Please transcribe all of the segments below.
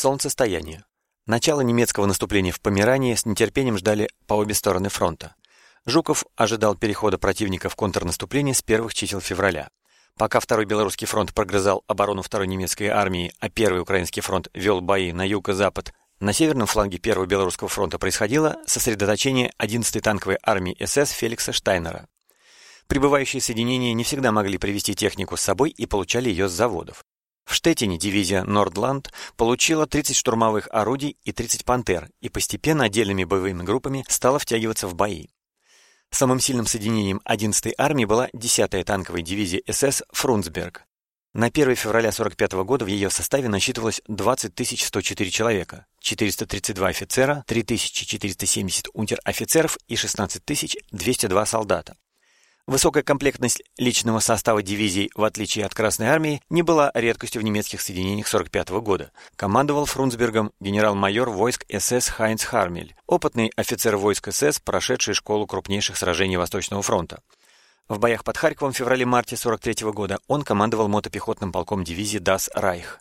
Солнцестояние. Начало немецкого наступления в Померании с нетерпением ждали по обе стороны фронта. Жуков ожидал перехода противника в контрнаступление с первых чисел февраля. Пока Второй Белорусский фронт прогрызал оборону Второй немецкой армии, а Первый Украинский фронт вел бои на юг и запад, на северном фланге Первого Белорусского фронта происходило сосредоточение 11-й танковой армии СС Феликса Штайнера. Прибывающие соединения не всегда могли привести технику с собой и получали ее с заводов. В Штеттине дивизия Нордланд получила 30 штурмовых орудий и 30 «Пантер» и постепенно отдельными боевыми группами стала втягиваться в бои. Самым сильным соединением 11-й армии была 10-я танковая дивизия СС «Фрунцберг». На 1 февраля 1945 года в ее составе насчитывалось 20 104 человека, 432 офицера, 3470 унтер-офицеров и 16 202 солдата. Высокая комплектность личного состава дивизий, в отличие от Красной Армии, не была редкостью в немецких соединениях 1945 года. Командовал Фрунцбергом генерал-майор войск СС Хайнц Хармель, опытный офицер войск СС, прошедший школу крупнейших сражений Восточного фронта. В боях под Харьковом в феврале-марте 1943 года он командовал мотопехотным полком дивизии «Дас Райх».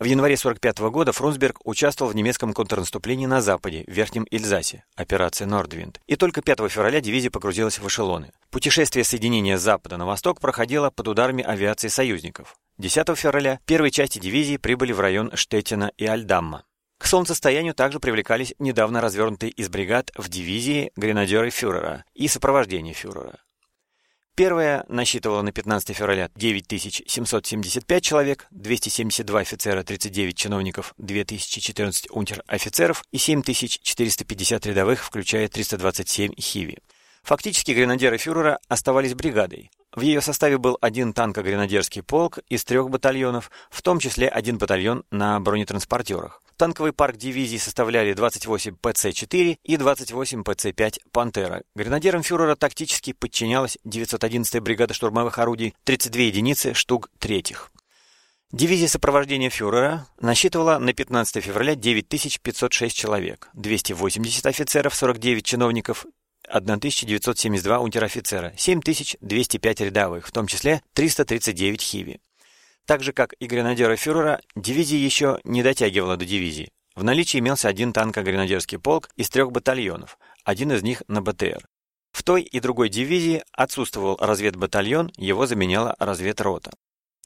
В январе 1945 года Фрунсберг участвовал в немецком контрнаступлении на западе, в Верхнем Эльзасе, операция «Нордвинд». И только 5 февраля дивизия погрузилась в эшелоны. Путешествие соединения с запада на восток проходило под ударами авиации союзников. 10 февраля первые части дивизии прибыли в район Штеттина и Альдамма. К солнцестоянию также привлекались недавно развернутые из бригад в дивизии гренадеры фюрера и сопровождение фюрера. Первая насчитывала на 15 февраля 9775 человек, 272 офицера, 39 чиновников, 2014 унтер-офицеров и 7450 рядовых, включая 327 хиви. Фактически гренадеры фюрера оставались бригадой. В ее составе был один танко-гренадерский полк из трех батальонов, в том числе один батальон на бронетранспортерах. Танковый парк дивизии составляли 28 ПЦ-4 и 28 ПЦ-5 «Пантера». Гренадерам фюрера тактически подчинялась 911-я бригада штурмовых орудий, 32 единицы штук третьих. Дивизия сопровождения фюрера насчитывала на 15 февраля 9506 человек, 280 офицеров, 49 чиновников, 1972 унтер-офицера, 7205 рядовых, в том числе 339 хиви. Так же, как и гренадеры фюрера, дивизия еще не дотягивала до дивизии. В наличии имелся один танко-гренадерский полк из трех батальонов, один из них на БТР. В той и другой дивизии отсутствовал разведбатальон, его заменяла разведрота.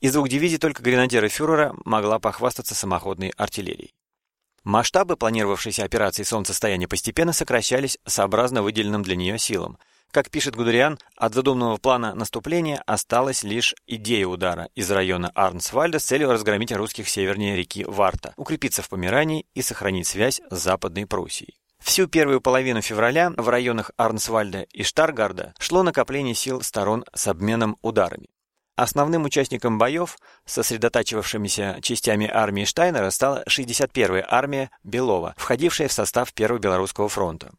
Из двух дивизий только гренадеры фюрера могла похвастаться самоходной артиллерией. Масштабы планировавшейся операции солнцестояния постепенно сокращались сообразно выделенным для нее силам, как пишет Гудериан, от задуманного плана наступления осталась лишь идея удара из района Арнсвальда с целью разгромить русских севернее реки Варта, укрепиться в Померании и сохранить связь с Западной Пруссией. Всю первую половину февраля в районах Арнсвальда и Штаргарда шло накопление сил сторон с обменом ударами. Основным участником боев, сосредотачивавшимися частями армии Штайнера, стала 61-я армия Белова, входившая в состав Первого Белорусского фронта.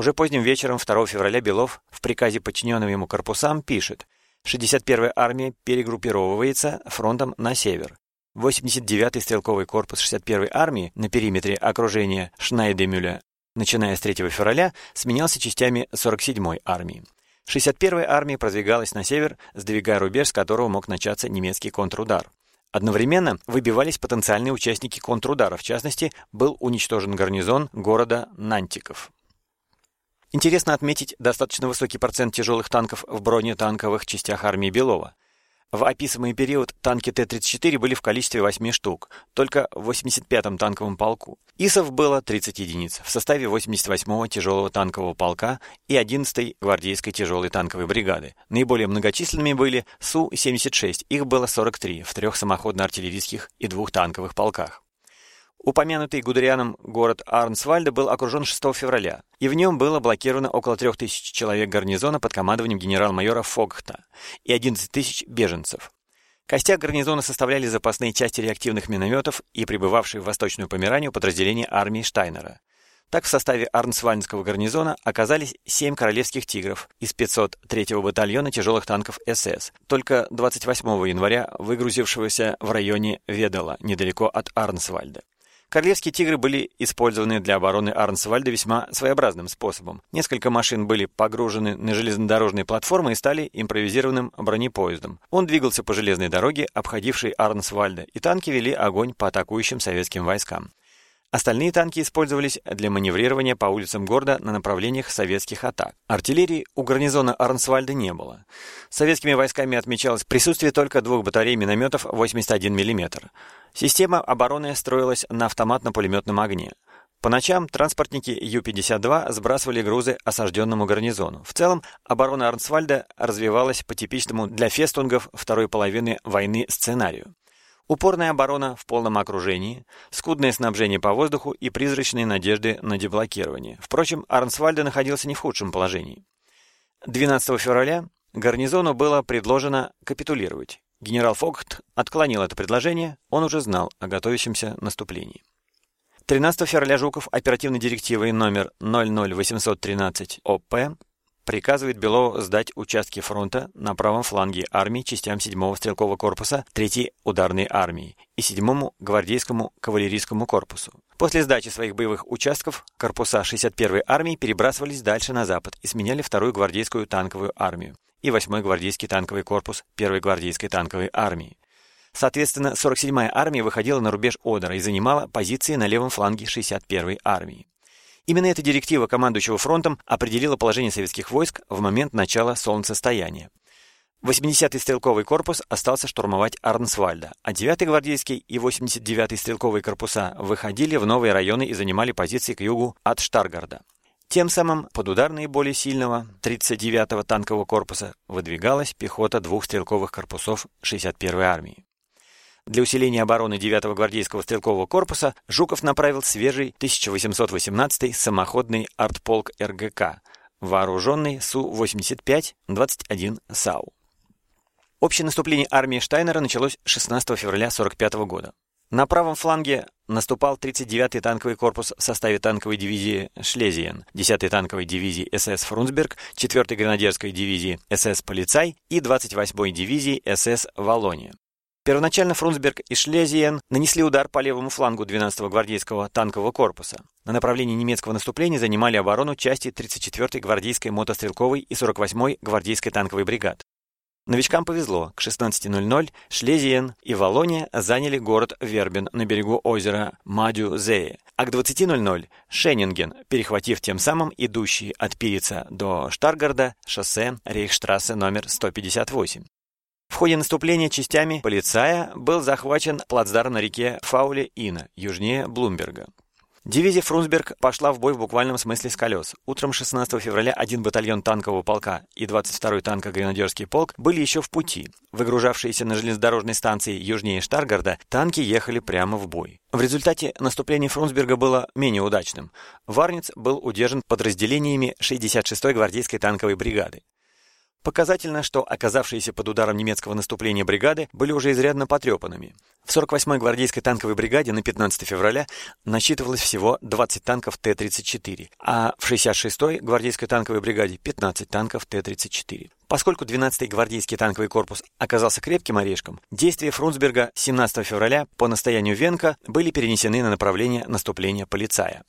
Уже поздним вечером 2 февраля Белов в приказе подчиненным ему корпусам пишет 61-я армия перегруппировывается фронтом на север. 89-й стрелковый корпус 61-й армии на периметре окружения Шнайдемюля, начиная с 3 февраля, сменялся частями 47-й армии. 61-я армия продвигалась на север, сдвигая рубеж, с которого мог начаться немецкий контрудар. Одновременно выбивались потенциальные участники контрудара, в частности, был уничтожен гарнизон города Нантиков. Интересно отметить достаточно высокий процент тяжелых танков в бронетанковых частях армии Белова. В описываемый период танки Т-34 были в количестве 8 штук, только в 85-м танковом полку. ИСов было 30 единиц в составе 88-го тяжелого танкового полка и 11-й гвардейской тяжелой танковой бригады. Наиболее многочисленными были Су-76, их было 43 в трех самоходно-артиллерийских и двух танковых полках. Упомянутый Гудерианом город Арнсвальда был окружен 6 февраля, и в нем было блокировано около 3000 человек гарнизона под командованием генерал-майора Фогта и 11 тысяч беженцев. Костяк гарнизона составляли запасные части реактивных минометов и прибывавшие в Восточную Померанию подразделения армии Штайнера. Так в составе Арнсвальдского гарнизона оказались 7 королевских «Тигров» из 503-го батальона тяжелых танков СС, только 28 января выгрузившегося в районе Ведала, недалеко от Арнсвальда. Королевские «Тигры» были использованы для обороны Арнсвальда весьма своеобразным способом. Несколько машин были погружены на железнодорожные платформы и стали импровизированным бронепоездом. Он двигался по железной дороге, обходившей Арнсвальда, и танки вели огонь по атакующим советским войскам. Остальные танки использовались для маневрирования по улицам города на направлениях советских атак. Артиллерии у гарнизона Арнсвальда не было. Советскими войсками отмечалось присутствие только двух батарей минометов 81 мм. Система обороны строилась на автоматно-пулеметном огне. По ночам транспортники Ю-52 сбрасывали грузы осажденному гарнизону. В целом, оборона Арнсвальда развивалась по типичному для фестунгов второй половины войны сценарию. Упорная оборона в полном окружении, скудное снабжение по воздуху и призрачные надежды на деблокирование. Впрочем, Арнсвальде находился не в худшем положении. 12 февраля гарнизону было предложено капитулировать. Генерал Фогт отклонил это предложение, он уже знал о готовящемся наступлении. 13 февраля Жуков оперативной директивой номер 00813 ОП приказывает Белову сдать участки фронта на правом фланге армии частям 7-го стрелкового корпуса 3-й ударной армии и 7-му гвардейскому кавалерийскому корпусу. После сдачи своих боевых участков корпуса 61-й армии перебрасывались дальше на запад и сменяли 2-ю гвардейскую танковую армию и 8-й гвардейский танковый корпус 1-й гвардейской танковой армии. Соответственно, 47-я армия выходила на рубеж Одера и занимала позиции на левом фланге 61-й армии. Именно эта директива командующего фронтом определила положение советских войск в момент начала солнцестояния. 80-й стрелковый корпус остался штурмовать Арнсвальда, а 9-й гвардейский и 89-й стрелковые корпуса выходили в новые районы и занимали позиции к югу от Штаргарда. Тем самым под удар наиболее сильного 39-го танкового корпуса выдвигалась пехота двух стрелковых корпусов 61-й армии. Для усиления обороны 9-го гвардейского стрелкового корпуса Жуков направил свежий 1818-й самоходный артполк РГК, вооруженный Су-85-21 САУ. Общее наступление армии Штайнера началось 16 февраля 1945 года. На правом фланге наступал 39-й танковый корпус в составе танковой дивизии «Шлезиен», 10-й танковой дивизии СС «Фрунсберг», 4-й гренадерской дивизии СС «Полицай» и 28-й дивизии СС «Волония». Первоначально Фрунсберг и Шлезиен нанесли удар по левому флангу 12-го гвардейского танкового корпуса. На направлении немецкого наступления занимали оборону части 34-й гвардейской мотострелковой и 48-й гвардейской танковой бригад. Новичкам повезло. К 16.00 Шлезиен и Волония заняли город Вербен на берегу озера Мадю-Зее, а к 20.00 Шеннинген, перехватив тем самым идущий от Пирица до Штаргарда шоссе Рейхштрассе номер 158. В ходе наступления частями полицая был захвачен плацдарм на реке Фауле-Ина, южнее Блумберга. Дивизия Фрунсберг пошла в бой в буквальном смысле с колес. Утром 16 февраля один батальон танкового полка и 22-й танко-гренадерский полк были еще в пути. Выгружавшиеся на железнодорожной станции южнее Штаргарда, танки ехали прямо в бой. В результате наступление Фрунсберга было менее удачным. Варниц был удержан подразделениями 66-й гвардейской танковой бригады. Показательно, что оказавшиеся под ударом немецкого наступления бригады были уже изрядно потрепанными. В 48-й гвардейской танковой бригаде на 15 февраля насчитывалось всего 20 танков Т-34, а в 66-й гвардейской танковой бригаде 15 танков Т-34. Поскольку 12-й гвардейский танковый корпус оказался крепким орешком, действия Фрунсберга 17 февраля по настоянию Венка были перенесены на направление наступления полицая.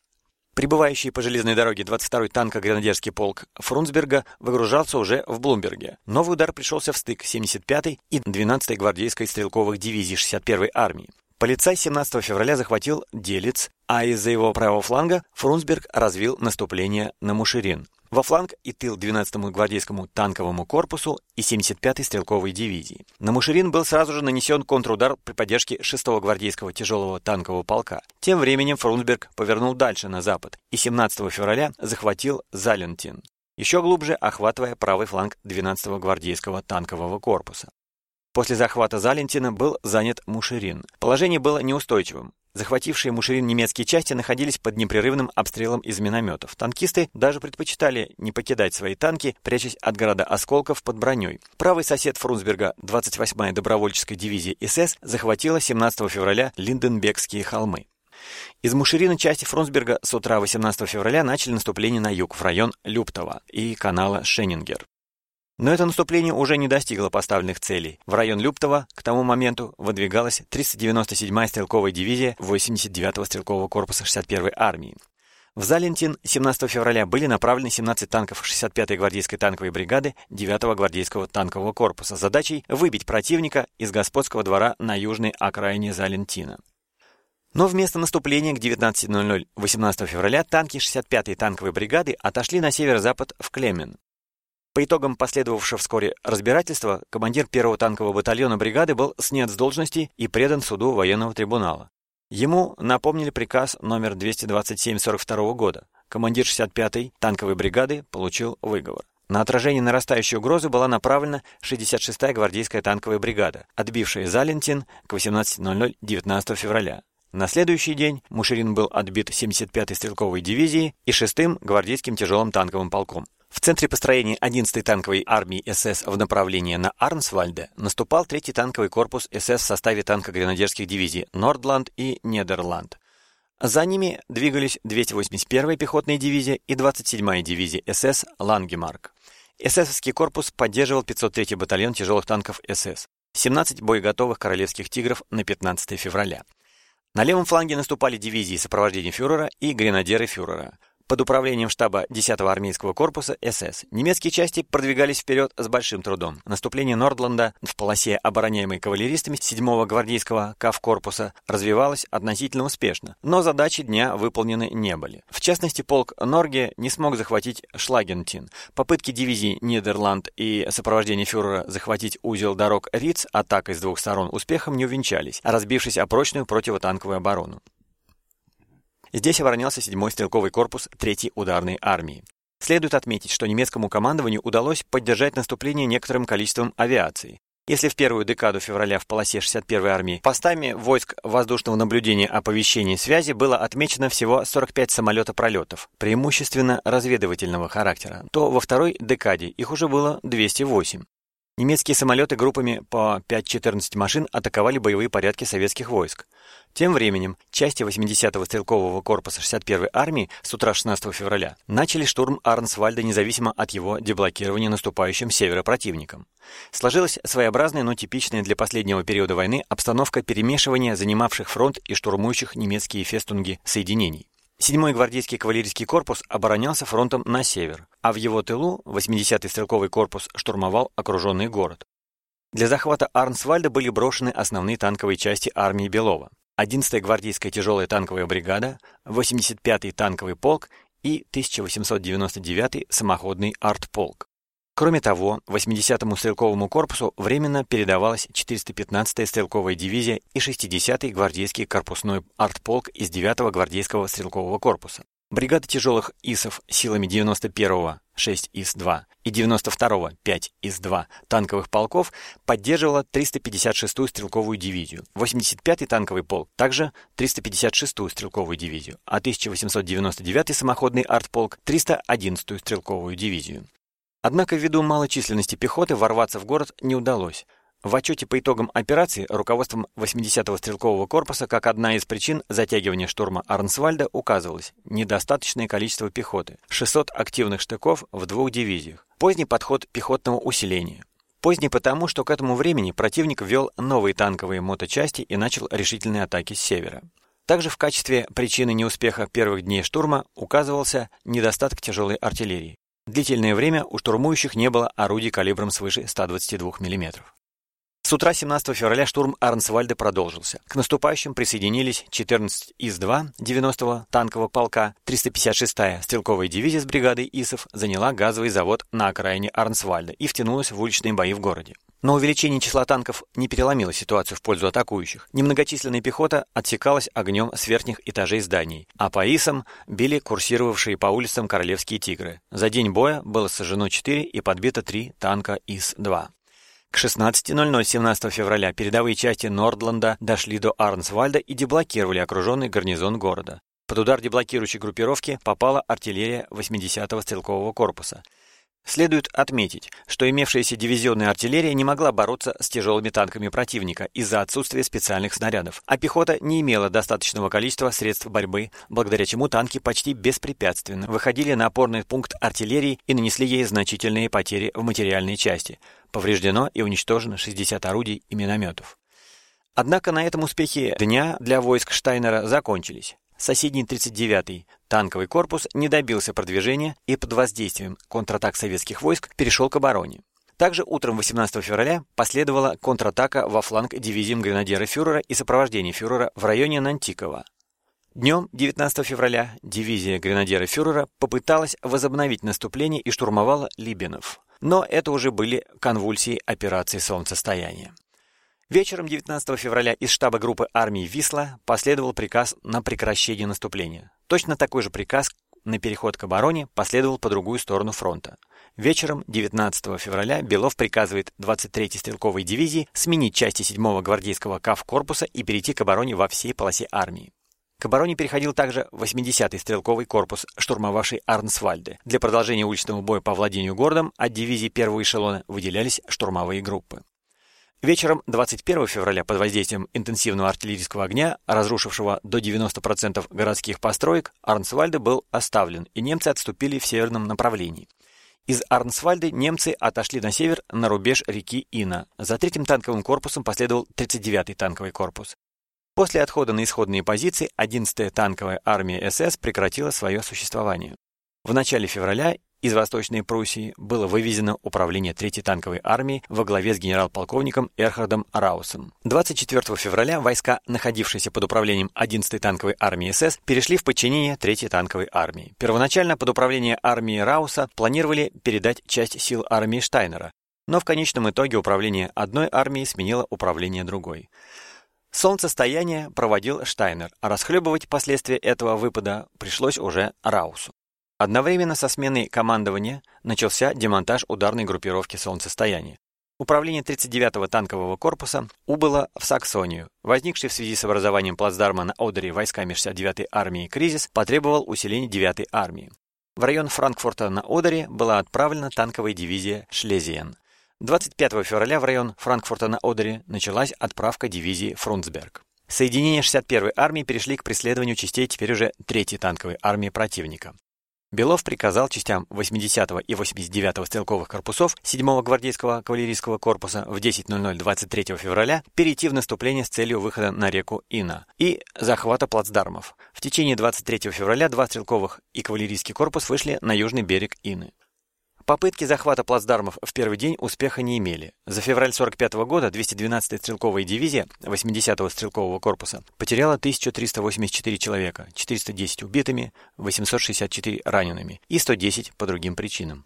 Прибывающий по железной дороге 22-й танко-гренадерский полк Фрунсберга выгружался уже в Блумберге. Новый удар пришелся в стык 75-й и 12-й гвардейской стрелковых дивизий 61-й армии. Полицай 17 февраля захватил Делец, а из-за его правого фланга Фрунсберг развил наступление на Мушерин. Во фланг и тыл 12-му гвардейскому танковому корпусу и 75-й стрелковой дивизии. На Мушерин был сразу же нанесен контрудар при поддержке 6-го гвардейского тяжелого танкового полка. Тем временем Фрунсберг повернул дальше на запад и 17 февраля захватил Залентин, еще глубже охватывая правый фланг 12-го гвардейского танкового корпуса. После захвата Залентина был занят Мушерин. Положение было неустойчивым. Захватившие Мушерин немецкие части находились под непрерывным обстрелом из минометов. Танкисты даже предпочитали не покидать свои танки, прячась от града осколков под броней. Правый сосед Фрунсберга, 28-я добровольческая дивизия СС, захватила 17 февраля Линденбергские холмы. Из Мушерина части Фрунсберга с утра 18 февраля начали наступление на юг, в район Люптова и канала Шеннингер. Но это наступление уже не достигло поставленных целей. В район Люптова к тому моменту выдвигалась 397-я стрелковая дивизия 89-го стрелкового корпуса 61-й армии. В Залентин 17 февраля были направлены 17 танков 65-й гвардейской танковой бригады 9-го гвардейского танкового корпуса с задачей выбить противника из господского двора на южной окраине Залентина. Но вместо наступления к 19.00 18 февраля танки 65-й танковой бригады отошли на северо-запад в Клемен. По итогам последовавшего вскоре разбирательства, командир первого танкового батальона бригады был снят с должности и предан суду военного трибунала. Ему напомнили приказ номер 227 42 года. Командир 65-й танковой бригады получил выговор. На отражение нарастающей угрозы была направлена 66-я гвардейская танковая бригада, отбившая Залентин к 18.00 19 февраля. На следующий день Мушерин был отбит 75-й стрелковой дивизией и 6-м гвардейским тяжелым танковым полком. В центре построения 11-й танковой армии СС в направлении на Арнсвальде наступал 3-й танковый корпус СС в составе танко-гренадерских дивизий Нордланд и Нидерланд. За ними двигались 281-я пехотная дивизия и 27-я дивизия СС Лангемарк. ССовский корпус поддерживал 503-й батальон тяжелых танков СС, 17 боеготовых королевских «Тигров» на 15 февраля. На левом фланге наступали дивизии сопровождения фюрера и гренадеры фюрера. Под управлением штаба 10-го армейского корпуса СС немецкие части продвигались вперед с большим трудом. Наступление Нордланда в полосе, обороняемой кавалеристами 7-го гвардейского кавкорпуса, развивалось относительно успешно, но задачи дня выполнены не были. В частности, полк Норге не смог захватить Шлагентин. Попытки дивизии Нидерланд и сопровождение фюрера захватить узел дорог Риц атакой с двух сторон успехом не увенчались, разбившись о прочную противотанковую оборону. Здесь оборонялся 7-й стрелковый корпус 3-й ударной армии. Следует отметить, что немецкому командованию удалось поддержать наступление некоторым количеством авиации. Если в первую декаду февраля в полосе 61-й армии постами войск воздушного наблюдения оповещения связи было отмечено всего 45 самолета-пролетов, преимущественно разведывательного характера, то во второй декаде их уже было 208. Немецкие самолеты группами по 5-14 машин атаковали боевые порядки советских войск. Тем временем части 80-го стрелкового корпуса 61-й армии с утра 16 февраля начали штурм Арнсвальда независимо от его деблокирования наступающим севера противником. Сложилась своеобразная, но типичная для последнего периода войны обстановка перемешивания занимавших фронт и штурмующих немецкие фестунги соединений. 7-й гвардейский кавалерийский корпус оборонялся фронтом на север, а в его тылу 80-й стрелковый корпус штурмовал окруженный город. Для захвата Арнсвальда были брошены основные танковые части армии Белова. 11-я гвардейская тяжелая танковая бригада, 85-й танковый полк и 1899-й самоходный артполк. Кроме того, 80-му стрелковому корпусу временно передавалась 415-я стрелковая дивизия и 60-й гвардейский корпусной артполк из 9-го гвардейского стрелкового корпуса. Бригада тяжелых ИСов силами 91-го 6 ИС-2 и 92-го 5 ИС-2 танковых полков поддерживала 356-ю стрелковую дивизию, 85-й танковый полк также 356-ю стрелковую дивизию, а 1899-й самоходный артполк 311-ю стрелковую дивизию. Однако ввиду малой численности пехоты ворваться в город не удалось. В отчете по итогам операции руководством 80-го стрелкового корпуса как одна из причин затягивания штурма Арнсвальда указывалось недостаточное количество пехоты, 600 активных штыков в двух дивизиях, поздний подход пехотного усиления. Поздний потому, что к этому времени противник ввел новые танковые моточасти и начал решительные атаки с севера. Также в качестве причины неуспеха первых дней штурма указывался недостаток тяжелой артиллерии. Длительное время у штурмующих не было орудий калибром свыше 122 мм. С утра 17 февраля штурм Арнсвальда продолжился. К наступающим присоединились 14 ИС-2 90-го танкового полка, 356-я стрелковая дивизия с бригадой ИСов заняла газовый завод на окраине Арнсвальда и втянулась в уличные бои в городе. Но увеличение числа танков не переломило ситуацию в пользу атакующих. Немногочисленная пехота отсекалась огнем с верхних этажей зданий, а по ИСам били курсировавшие по улицам королевские «Тигры». За день боя было сожжено 4 и подбито 3 танка ИС-2. К 16.00 17 февраля передовые части Нордланда дошли до Арнсвальда и деблокировали окруженный гарнизон города. Под удар деблокирующей группировки попала артиллерия 80-го стрелкового корпуса. Следует отметить, что имевшаяся дивизионная артиллерия не могла бороться с тяжелыми танками противника из-за отсутствия специальных снарядов, а пехота не имела достаточного количества средств борьбы, благодаря чему танки почти беспрепятственно выходили на опорный пункт артиллерии и нанесли ей значительные потери в материальной части. Повреждено и уничтожено 60 орудий и минометов. Однако на этом успехи дня для войск Штайнера закончились. Соседний 39-й танковый корпус не добился продвижения и под воздействием контратак советских войск перешел к обороне. Также утром 18 февраля последовала контратака во фланг дивизиям гренадера фюрера и сопровождение фюрера в районе Нантикова. Днем 19 февраля дивизия гренадера фюрера попыталась возобновить наступление и штурмовала Либенов. Но это уже были конвульсии операции солнцестояния. Вечером 19 февраля из штаба группы армии «Висла» последовал приказ на прекращение наступления. Точно такой же приказ на переход к обороне последовал по другую сторону фронта. Вечером 19 февраля Белов приказывает 23-й стрелковой дивизии сменить части 7-го гвардейского КАВ-корпуса и перейти к обороне во всей полосе армии. К обороне переходил также 80-й стрелковый корпус, штурмовавший Арнсвальде. Для продолжения уличного боя по владению городом от дивизии первого эшелона выделялись штурмовые группы. Вечером 21 февраля под воздействием интенсивного артиллерийского огня, разрушившего до 90% городских построек, Арнсвальде был оставлен, и немцы отступили в северном направлении. Из Арнсвальды немцы отошли на север на рубеж реки Ина. За третьим танковым корпусом последовал 39-й танковый корпус. После отхода на исходные позиции 11-я танковая армия СС прекратила свое существование. В начале февраля из Восточной Пруссии было вывезено управление 3-й танковой армии во главе с генерал-полковником Эрхардом Раусом. 24 февраля войска, находившиеся под управлением 11-й танковой армии СС, перешли в подчинение 3-й танковой армии. Первоначально под управление армии Рауса планировали передать часть сил армии Штайнера, но в конечном итоге управление одной армии сменило управление другой. Солнцестояние проводил Штайнер, а расхлебывать последствия этого выпада пришлось уже Раусу. Одновременно со сменой командования начался демонтаж ударной группировки солнцестояния. Управление 39-го танкового корпуса убыло в Саксонию. Возникший в связи с образованием плацдарма на Одере войсками 69-й армии кризис потребовал усиления 9-й армии. В район Франкфурта на Одере была отправлена танковая дивизия «Шлезиен». 25 февраля в район Франкфурта на Одере началась отправка дивизии «Фрунцберг». Соединения 61-й армии перешли к преследованию частей теперь уже 3-й танковой армии противника. Белов приказал частям 80-го и 89-го стрелковых корпусов 7-го гвардейского кавалерийского корпуса в 10.00 23 февраля перейти в наступление с целью выхода на реку Ина и захвата плацдармов. В течение 23 февраля два стрелковых и кавалерийский корпус вышли на южный берег Ины. Попытки захвата плацдармов в первый день успеха не имели. За февраль 45 года 212-я стрелковая дивизия 80-го стрелкового корпуса потеряла 1384 человека, 410 убитыми, 864 ранеными и 110 по другим причинам.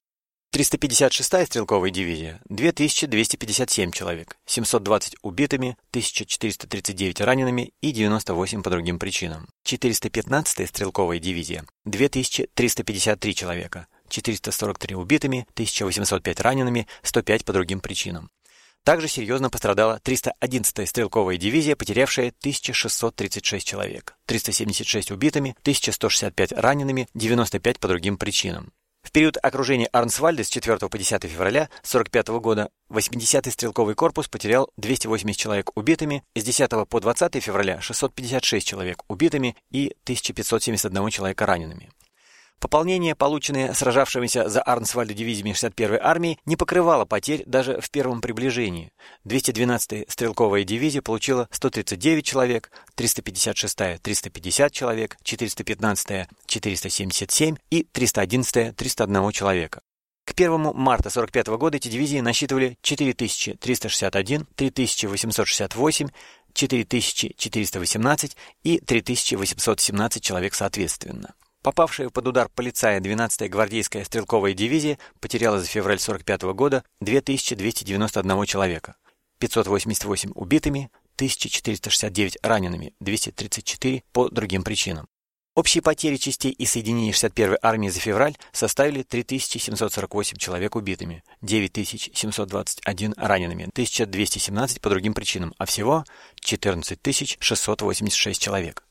356-я стрелковая дивизия 2257 человек, 720 убитыми, 1439 ранеными и 98 по другим причинам. 415-я стрелковая дивизия 2353 человека, 443 убитыми, 1805 ранеными, 105 по другим причинам. Также серьезно пострадала 311-я стрелковая дивизия, потерявшая 1636 человек, 376 убитыми, 1165 ранеными, 95 по другим причинам. В период окружения Арнсвальда с 4 по 10 февраля 1945 года 80-й стрелковый корпус потерял 280 человек убитыми, с 10 по 20 февраля 656 человек убитыми и 1571 человека ранеными. Пополнение, полученное сражавшимися за Арнсвальда дивизиями 61-й армии, не покрывало потерь даже в первом приближении. 212-я стрелковая дивизия получила 139 человек, 356-я – 350 человек, 415-я – 477 и 311-я – 301 человека. К 1 марта 1945 года эти дивизии насчитывали 4361, 3868, 4418 и 3817 человек соответственно. Попавшая под удар полицая 12-я гвардейская стрелковая дивизия потеряла за февраль 45 года 2291 человека, 588 убитыми, 1469 ранеными, 234 по другим причинам. Общие потери частей и соединений 61-й армии за февраль составили 3748 человек убитыми, 9721 ранеными, 1217 по другим причинам, а всего 14686 человек.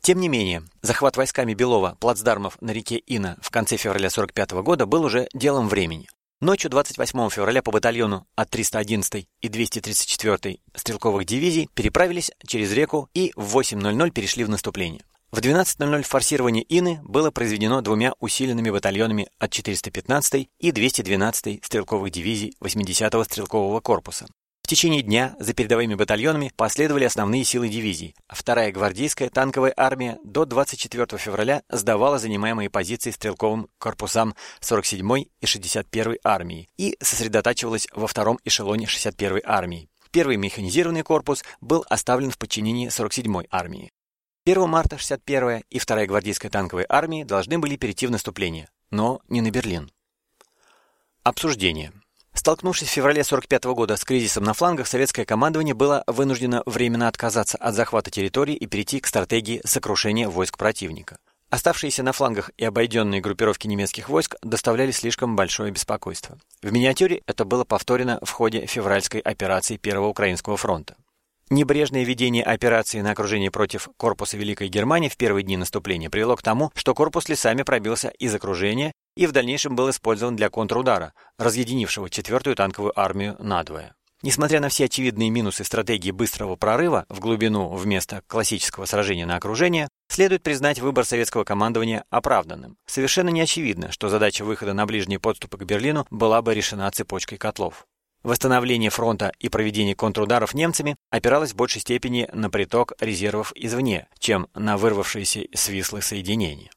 Тем не менее, захват войсками Белова плацдармов на реке Ина в конце февраля 1945 года был уже делом времени. Ночью 28 февраля по батальону от 311 и 234 стрелковых дивизий переправились через реку и в 8.00 перешли в наступление. В 12.00 форсирование Ины было произведено двумя усиленными батальонами от 415 и 212 стрелковых дивизий 80-го стрелкового корпуса. В течение дня за передовыми батальонами последовали основные силы дивизий. Вторая гвардейская танковая армия до 24 февраля сдавала занимаемые позиции стрелковым корпусам 47-й и 61-й армии и сосредотачивалась во втором эшелоне 61-й армии. Первый механизированный корпус был оставлен в подчинении 47-й армии. 1 марта 61-я и 2-я гвардейская танковая армии должны были перейти в наступление, но не на Берлин. Обсуждение. Столкнувшись в феврале 45 года с кризисом на флангах, советское командование было вынуждено временно отказаться от захвата территории и перейти к стратегии сокрушения войск противника. Оставшиеся на флангах и обойденные группировки немецких войск доставляли слишком большое беспокойство. В миниатюре это было повторено в ходе февральской операции Первого Украинского фронта. Небрежное ведение операции на окружение против корпуса Великой Германии в первые дни наступления привело к тому, что корпус лесами пробился из окружения и в дальнейшем был использован для контрудара, разъединившего 4-ю танковую армию надвое. Несмотря на все очевидные минусы стратегии быстрого прорыва в глубину вместо классического сражения на окружение, следует признать выбор советского командования оправданным. Совершенно не очевидно, что задача выхода на ближние подступы к Берлину была бы решена цепочкой котлов. Восстановление фронта и проведение контрударов немцами опиралось в большей степени на приток резервов извне, чем на вырвавшиеся с Вислы соединения.